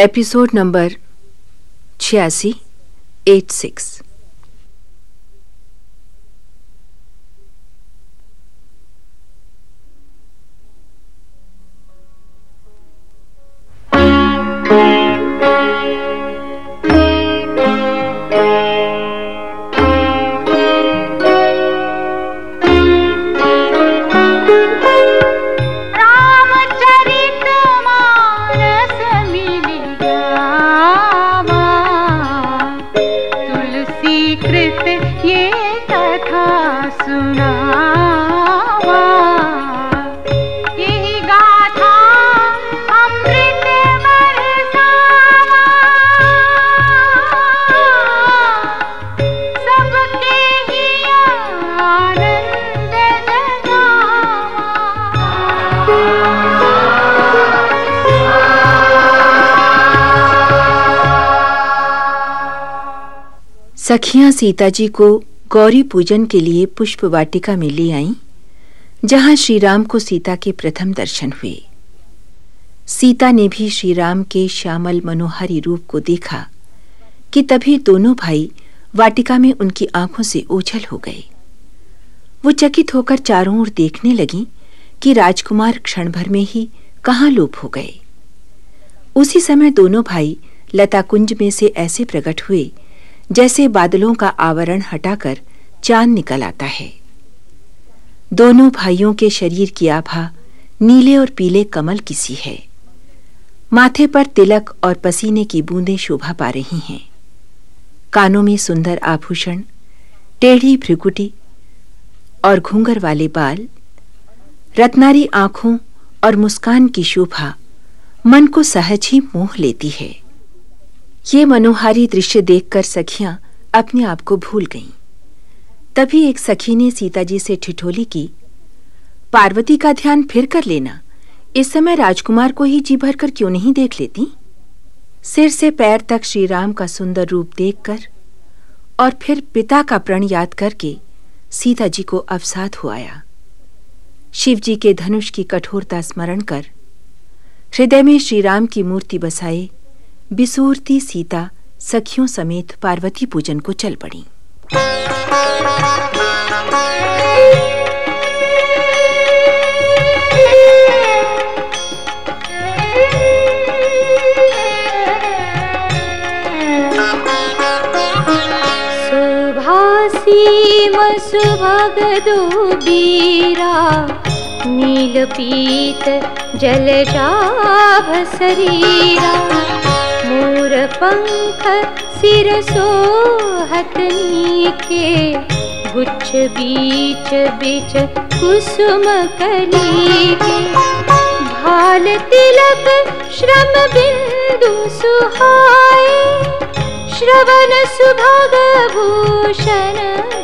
Episode number छियासी eight six सखियाँ सीता जी को गौरी पूजन के लिए पुष्प वाटिका में ले आईं, जहाँ श्री राम को सीता के प्रथम दर्शन हुए। सीता ने भी श्री राम के श्यामल मनोहारी रूप को देखा कि तभी दोनों भाई वाटिका में उनकी आँखों से ओझल हो गए। वो चकित होकर चारों ओर देखने लगी कि राजकुमार क्षण भर में ही कहाँ लोप हो गए। उसी समय दोनों भाई लता कुंज में से ऐसे प्रकट हुए जैसे बादलों का आवरण हटाकर चाँद निकल आता है। दोनों भाइयों के शरीर की आभा नीले और पीले कमल किसी है। माथे पर तिलक और पसीने की बूंदें शोभा पा रही हैं। कानों में सुंदर आभूषण, टेढ़ी भ्रिकुटी और घूंगर वाले बाल, रत्नारी आँखों और मुस्कान की शोभा मन को सहज ही मोह लेती है। ये मनोहारी दृश्य देखकर सखियाँ अपने आप को भूल गईं। तभी एक सखी ने सीता जी से ठिठोली की, पार्वती का ध्यान फिर कर लेना। इस समय राजकुमार को ही जी भर कर क्यों नहीं देख लेती? सिर से पैर तक श्री राम का सुंदर रूप देखकर और फिर पिता का प्रण याद करके सीता जी को अवसाद हो आया। शिव जी के धनुष की कठोरता स्मरण कर हृदय में श्री राम की मूर्ति बसाए बिसूरती सीता सखियों समेत पार्वती पूजन को चल पड़ी। सुभग दुबीरा नीलपीत जलजाभ शरीरा। मोर पंख सिर सोहतनी के गुच्छ बीच बीच कुसुम कली के भाल तिलक श्रम बिंदु सुहाए, श्रवण सुभग भूषण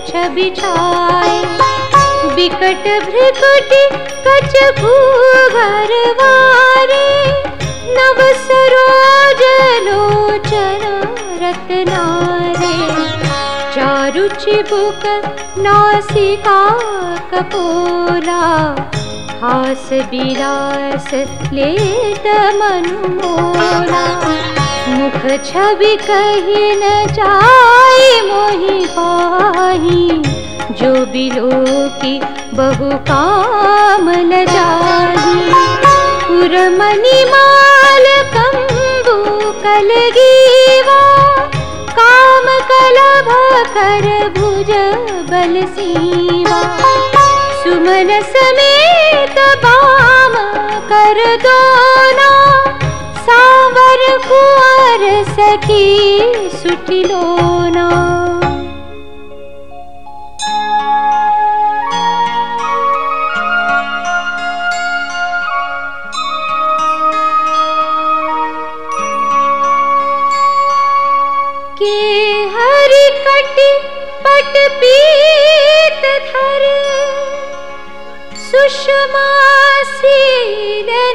छवि छाए। बिकट भ्रिकुटी कच भूगरवारे नव सरोज लोचन रत्नारे चारु चिबुक नासिका कपोला। हास विलास लेत मनुमोला। मुख छवि कही न जाए मोहि पाही। जो बिलो की बहु काम ल जाही। पुरमणि माल कंबु कलगीवा काम कलभ कर भुज बल सीवा सुमन समेत बाम कर दोना सावर कुंवर सखी पीत धर। सुषमा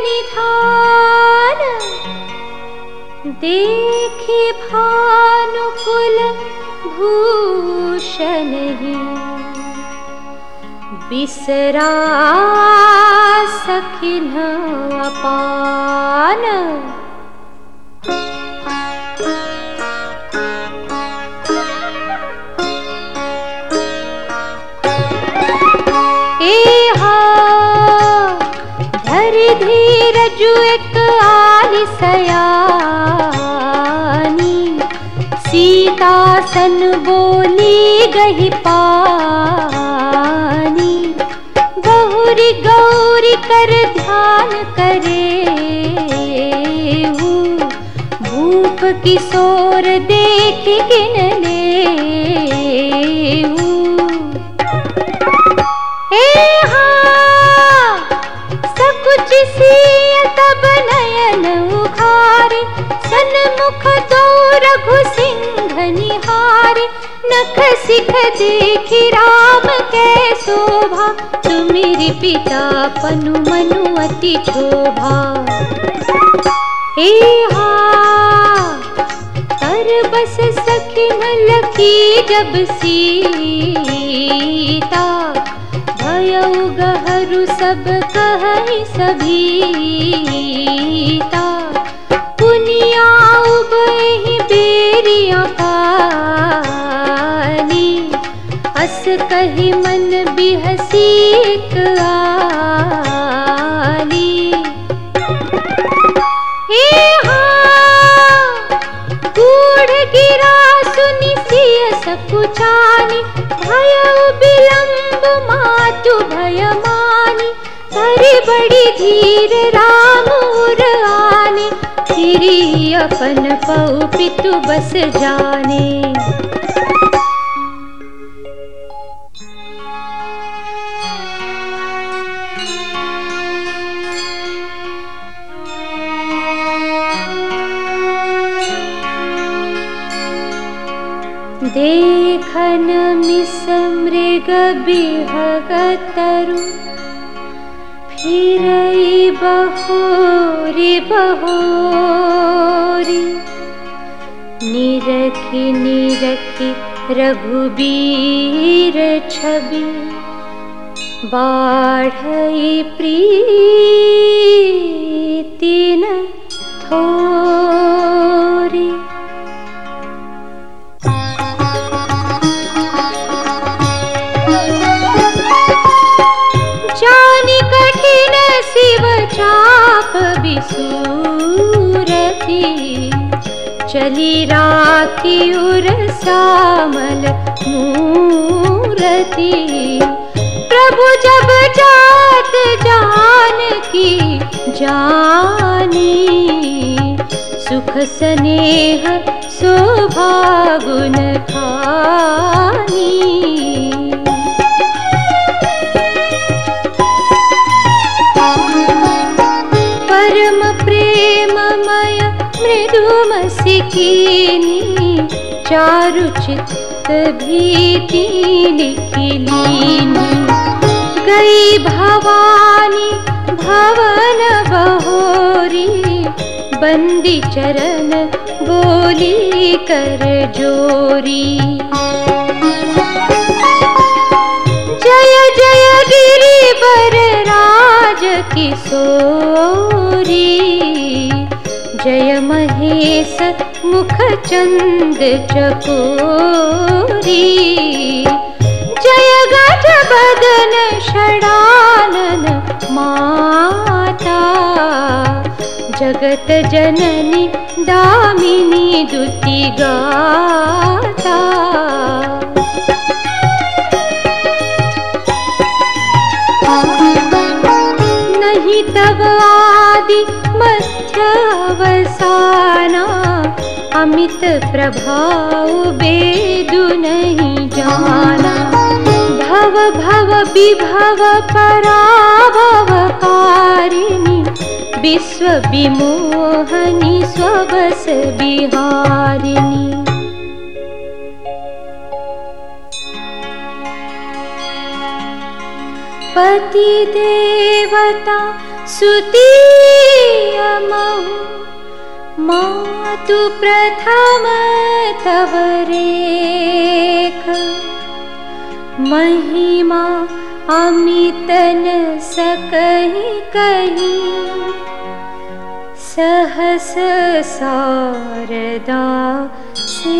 निधान देखि भानुकुल भूषण ही। बिसरा सखिन अपान एक आली सयानी सीता सन बोली गही पानी। गौरी गौरी कर ध्यान करे भूप किशोर देख गिन ले रघु सिंह निहारे नख सिख देखी राम के तुमिर पिता पनु मनु अति शोभा। कर बस सखिन लकी जब सीता। भयउ गहरू सब कहई सभीता। पुनिया कही मन बिहसीक आली। हे गिरा सुनि सिय सकुचानी भय विलंब मातु भय मानी बड़ी धीर राम अपन पौ पितु बस जाने। देखन मिस मृग बिहगतरु फिरई बहोरी बहोरी। निरखी निरखी रघुबीर छवि। बाढ़ई प्रीति विसूरती चली राखी उर सामल मूरति। प्रभु जब जात जान की जानी सुख स्नेह शोभा गुण खानी चारु चित्त भीति गई भवानी भवन बहोरी। बंदी चरण बोली कर जोरी। जय जय गिरिवर राज किशोरी। महेश मुख चंद चकोरी। जय गज बदन षडानन माता। जगत जननी दामिनी दुति गाता अवसाना अमित प्रभाव बेदु नहीं जाना। भव भव विभव पराभव कारिणी विश्व विमोहनी स्वबस बिहारिणी पति देवता सुतीयमहु मातु प्रथम तव रेख। महिमा अमितन सकहि कही सहस सारदा से